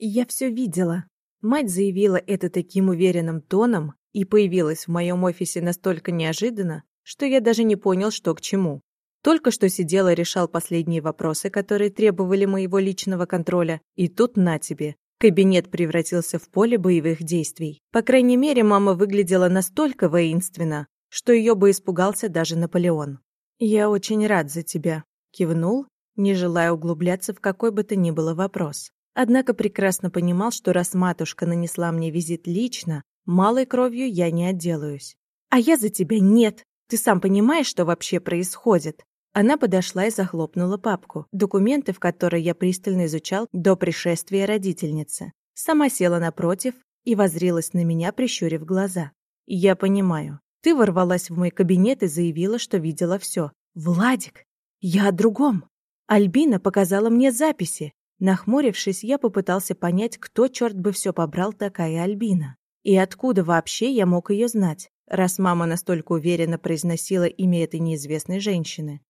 Я все видела. Мать заявила это таким уверенным тоном и появилась в моем офисе настолько неожиданно, что я даже не понял, что к чему. Только что сидел и решал последние вопросы, которые требовали моего личного контроля, и тут на тебе. Кабинет превратился в поле боевых действий. По крайней мере, мама выглядела настолько воинственно, что ее бы испугался даже Наполеон. «Я очень рад за тебя», — кивнул, не желая углубляться в какой бы то ни было вопрос. Однако прекрасно понимал, что раз матушка нанесла мне визит лично, малой кровью я не отделаюсь. «А я за тебя нет! Ты сам понимаешь, что вообще происходит?» Она подошла и захлопнула папку, документы в которой я пристально изучал до пришествия родительницы. Сама села напротив и возрилась на меня, прищурив глаза. «Я понимаю. Ты ворвалась в мой кабинет и заявила, что видела все. Владик, я о другом. Альбина показала мне записи. Нахмурившись, я попытался понять, кто, черт бы все побрал, такая Альбина. И откуда вообще я мог ее знать, раз мама настолько уверенно произносила имя этой неизвестной женщины.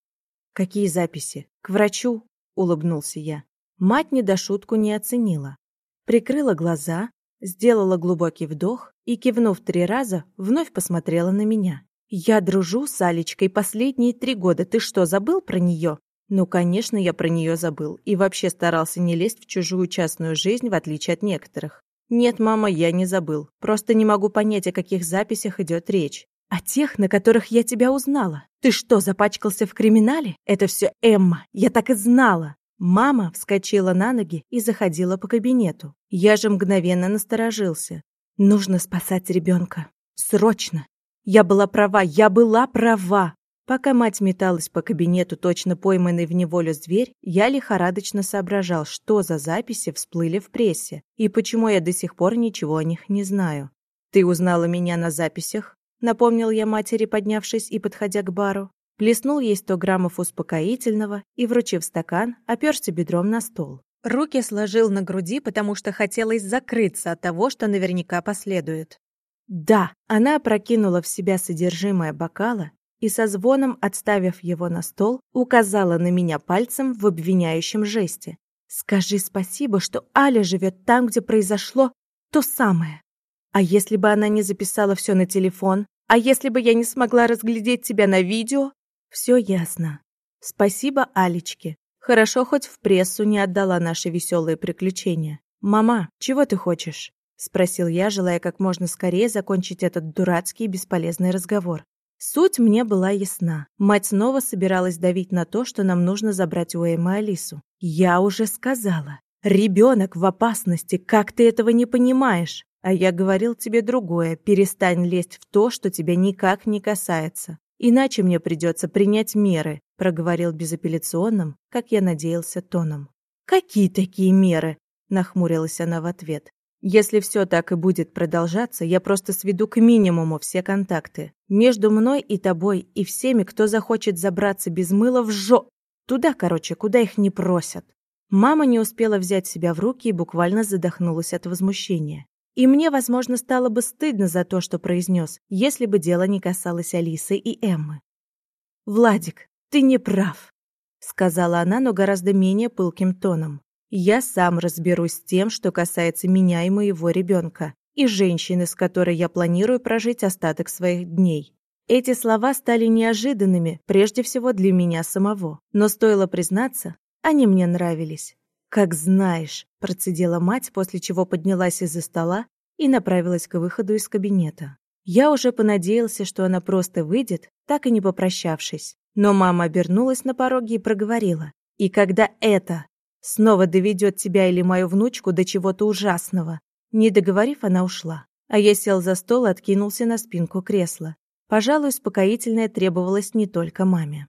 «Какие записи? К врачу?» — улыбнулся я. Мать не до шутку не оценила. Прикрыла глаза, сделала глубокий вдох и, кивнув три раза, вновь посмотрела на меня. «Я дружу с Алечкой последние три года. Ты что, забыл про нее?» Ну, конечно, я про нее забыл и вообще старался не лезть в чужую частную жизнь, в отличие от некоторых. Нет, мама, я не забыл. Просто не могу понять, о каких записях идет речь. О тех, на которых я тебя узнала. Ты что, запачкался в криминале? Это все Эмма. Я так и знала. Мама вскочила на ноги и заходила по кабинету. Я же мгновенно насторожился. Нужно спасать ребенка. Срочно. Я была права, я была права. Пока мать металась по кабинету, точно пойманный в неволю зверь, я лихорадочно соображал, что за записи всплыли в прессе и почему я до сих пор ничего о них не знаю. «Ты узнала меня на записях?» — напомнил я матери, поднявшись и подходя к бару. Плеснул ей сто граммов успокоительного и, вручив стакан, оперся бедром на стол. Руки сложил на груди, потому что хотелось закрыться от того, что наверняка последует. Да, она опрокинула в себя содержимое бокала и со звоном, отставив его на стол, указала на меня пальцем в обвиняющем жесте. «Скажи спасибо, что Аля живет там, где произошло то самое. А если бы она не записала все на телефон? А если бы я не смогла разглядеть тебя на видео? Все ясно. Спасибо Алечке. Хорошо, хоть в прессу не отдала наши веселые приключения. «Мама, чего ты хочешь?» — спросил я, желая как можно скорее закончить этот дурацкий бесполезный разговор. Суть мне была ясна. Мать снова собиралась давить на то, что нам нужно забрать у Эммы Алису. Я уже сказала. Ребенок в опасности, как ты этого не понимаешь? А я говорил тебе другое. Перестань лезть в то, что тебя никак не касается. Иначе мне придется принять меры, проговорил безапелляционным, как я надеялся, тоном. Какие такие меры? Нахмурилась она в ответ. Если все так и будет продолжаться, я просто сведу к минимуму все контакты. Между мной и тобой и всеми, кто захочет забраться без мыла в жо... Туда, короче, куда их не просят. Мама не успела взять себя в руки и буквально задохнулась от возмущения. И мне, возможно, стало бы стыдно за то, что произнес, если бы дело не касалось Алисы и Эммы. «Владик, ты не прав», — сказала она, но гораздо менее пылким тоном. Я сам разберусь с тем, что касается меня и моего ребенка, и женщины, с которой я планирую прожить остаток своих дней. Эти слова стали неожиданными, прежде всего для меня самого. Но стоило признаться, они мне нравились. «Как знаешь», – процедила мать, после чего поднялась из-за стола и направилась к выходу из кабинета. Я уже понадеялся, что она просто выйдет, так и не попрощавшись. Но мама обернулась на пороге и проговорила. «И когда это Снова доведет тебя или мою внучку до чего-то ужасного. Не договорив, она ушла. А я сел за стол и откинулся на спинку кресла. Пожалуй, успокоительное требовалось не только маме.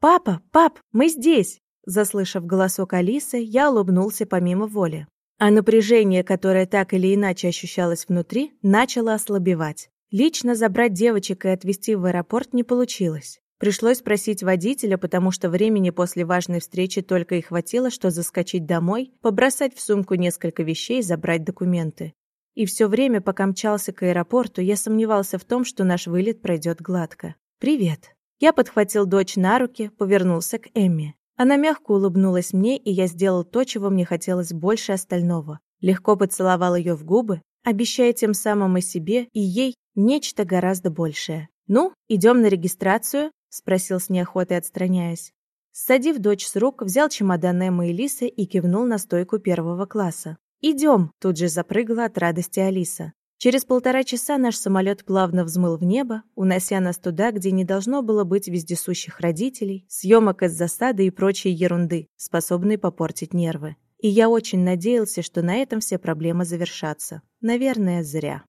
«Папа, пап, мы здесь!» Заслышав голосок Алисы, я улыбнулся помимо воли. А напряжение, которое так или иначе ощущалось внутри, начало ослабевать. Лично забрать девочек и отвезти в аэропорт не получилось. Пришлось спросить водителя, потому что времени после важной встречи только и хватило, что заскочить домой, побросать в сумку несколько вещей забрать документы. И все время, пока мчался к аэропорту, я сомневался в том, что наш вылет пройдет гладко. «Привет». Я подхватил дочь на руки, повернулся к Эмме. Она мягко улыбнулась мне, и я сделал то, чего мне хотелось больше остального. Легко поцеловал ее в губы, обещая тем самым и себе, и ей нечто гораздо большее. «Ну, идем на регистрацию?» — спросил с неохотой, отстраняясь. Садив дочь с рук, взял чемодан Эммы и Лисы и кивнул на стойку первого класса. «Идем!» — тут же запрыгала от радости Алиса. Через полтора часа наш самолет плавно взмыл в небо, унося нас туда, где не должно было быть вездесущих родителей, съемок из засады и прочей ерунды, способной попортить нервы. И я очень надеялся, что на этом все проблемы завершатся. Наверное, зря.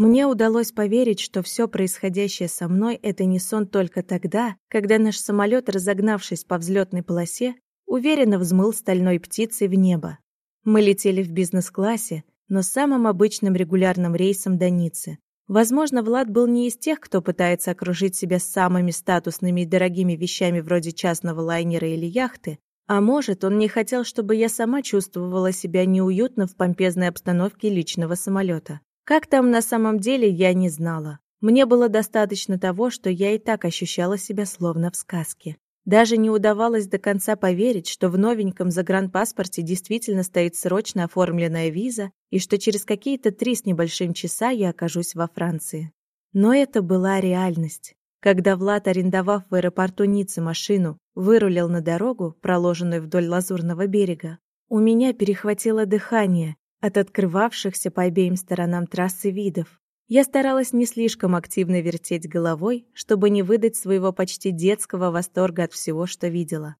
Мне удалось поверить, что все происходящее со мной – это не сон только тогда, когда наш самолет, разогнавшись по взлетной полосе, уверенно взмыл стальной птицей в небо. Мы летели в бизнес-классе, но самым обычным регулярным рейсом до Ниццы. Возможно, Влад был не из тех, кто пытается окружить себя самыми статусными и дорогими вещами вроде частного лайнера или яхты, а может, он не хотел, чтобы я сама чувствовала себя неуютно в помпезной обстановке личного самолета. Как там на самом деле, я не знала. Мне было достаточно того, что я и так ощущала себя словно в сказке. Даже не удавалось до конца поверить, что в новеньком загранпаспорте действительно стоит срочно оформленная виза и что через какие-то три с небольшим часа я окажусь во Франции. Но это была реальность. Когда Влад, арендовав в аэропорту Ниццы машину, вырулил на дорогу, проложенную вдоль Лазурного берега, у меня перехватило дыхание от открывавшихся по обеим сторонам трассы видов. Я старалась не слишком активно вертеть головой, чтобы не выдать своего почти детского восторга от всего, что видела.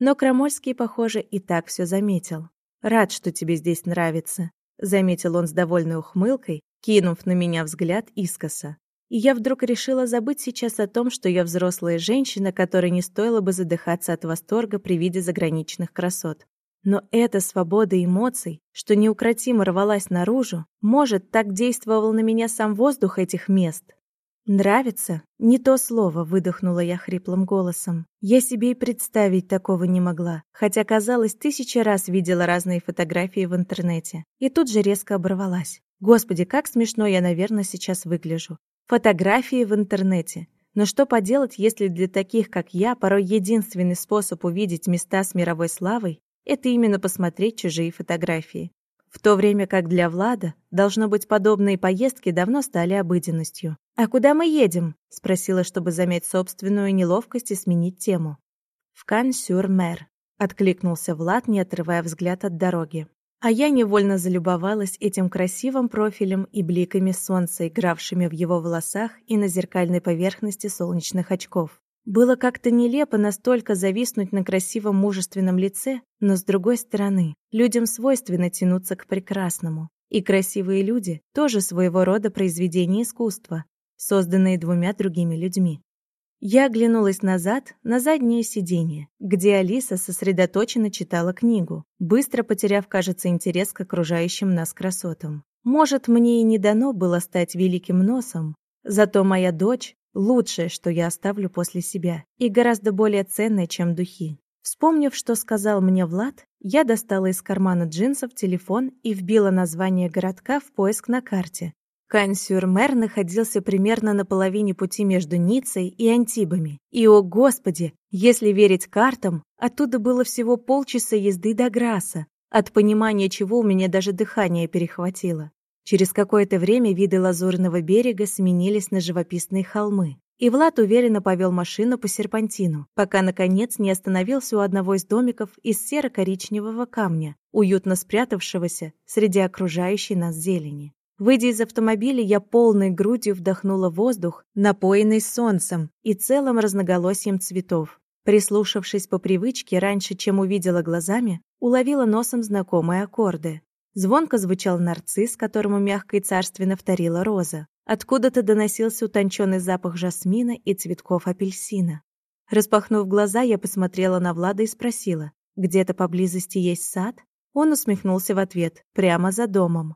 Но Крамольский, похоже, и так все заметил. «Рад, что тебе здесь нравится», — заметил он с довольной ухмылкой, кинув на меня взгляд искоса. И я вдруг решила забыть сейчас о том, что я взрослая женщина, которой не стоило бы задыхаться от восторга при виде заграничных красот. Но эта свобода эмоций, что неукротимо рвалась наружу, может, так действовал на меня сам воздух этих мест. «Нравится?» Не то слово, выдохнула я хриплым голосом. Я себе и представить такого не могла, хотя, казалось, тысячи раз видела разные фотографии в интернете. И тут же резко оборвалась. Господи, как смешно я, наверное, сейчас выгляжу. Фотографии в интернете. Но что поделать, если для таких, как я, порой единственный способ увидеть места с мировой славой это именно посмотреть чужие фотографии. В то время как для Влада, должно быть, подобные поездки давно стали обыденностью. «А куда мы едем?» — спросила, чтобы замять собственную неловкость и сменить тему. «В Кан-сюр-Мэр», — откликнулся Влад, не отрывая взгляд от дороги. А я невольно залюбовалась этим красивым профилем и бликами солнца, игравшими в его волосах и на зеркальной поверхности солнечных очков. Было как-то нелепо настолько зависнуть на красивом мужественном лице, но с другой стороны, людям свойственно тянуться к прекрасному. И красивые люди тоже своего рода произведение искусства, созданные двумя другими людьми. Я оглянулась назад, на заднее сиденье, где Алиса сосредоточенно читала книгу, быстро потеряв, кажется, интерес к окружающим нас красотам. Может, мне и не дано было стать великим носом, зато моя дочь Лучшее, что я оставлю после себя, и гораздо более ценное, чем духи. Вспомнив, что сказал мне Влад, я достала из кармана джинсов телефон и вбила название городка в поиск на карте. Кань-сюр-Мэр находился примерно на половине пути между Ниццей и Антибами. И, о господи, если верить картам, оттуда было всего полчаса езды до Граса, от понимания чего у меня даже дыхание перехватило. Через какое-то время виды лазурного берега сменились на живописные холмы. И Влад уверенно повел машину по серпантину, пока, наконец, не остановился у одного из домиков из серо-коричневого камня, уютно спрятавшегося среди окружающей нас зелени. Выйдя из автомобиля, я полной грудью вдохнула воздух, напоенный солнцем и целым разноголосием цветов. Прислушавшись по привычке раньше, чем увидела глазами, уловила носом знакомые аккорды. Звонко звучал нарцисс, которому мягко и царственно вторила роза. Откуда-то доносился утонченный запах жасмина и цветков апельсина. Распахнув глаза, я посмотрела на Влада и спросила, «Где-то поблизости есть сад?» Он усмехнулся в ответ, прямо за домом.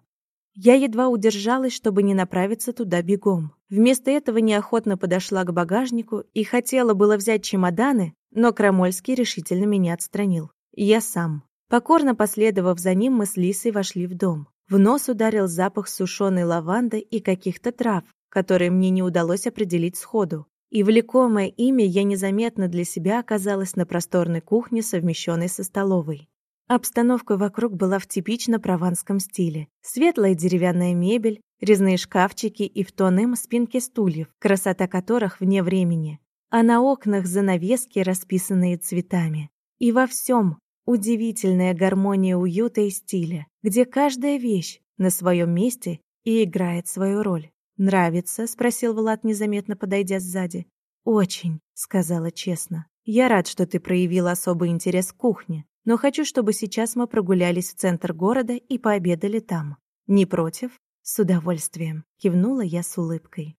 Я едва удержалась, чтобы не направиться туда бегом. Вместо этого неохотно подошла к багажнику и хотела было взять чемоданы, но Крамольский решительно меня отстранил. Я сам. Покорно последовав за ним, мы с Лисой вошли в дом. В нос ударил запах сушеной лаванды и каких-то трав, которые мне не удалось определить сходу. И влекомое ими я незаметно для себя оказалась на просторной кухне, совмещенной со столовой. Обстановка вокруг была в типично прованском стиле. Светлая деревянная мебель, резные шкафчики и в тон им спинки стульев, красота которых вне времени. А на окнах занавески, расписанные цветами. И во всем удивительная гармония уюта и стиля, где каждая вещь на своем месте и играет свою роль. «Нравится?» — спросил Влад, незаметно подойдя сзади. «Очень», — сказала честно. «Я рад, что ты проявил особый интерес к кухне, но хочу, чтобы сейчас мы прогулялись в центр города и пообедали там. Не против?» «С удовольствием», — кивнула я с улыбкой.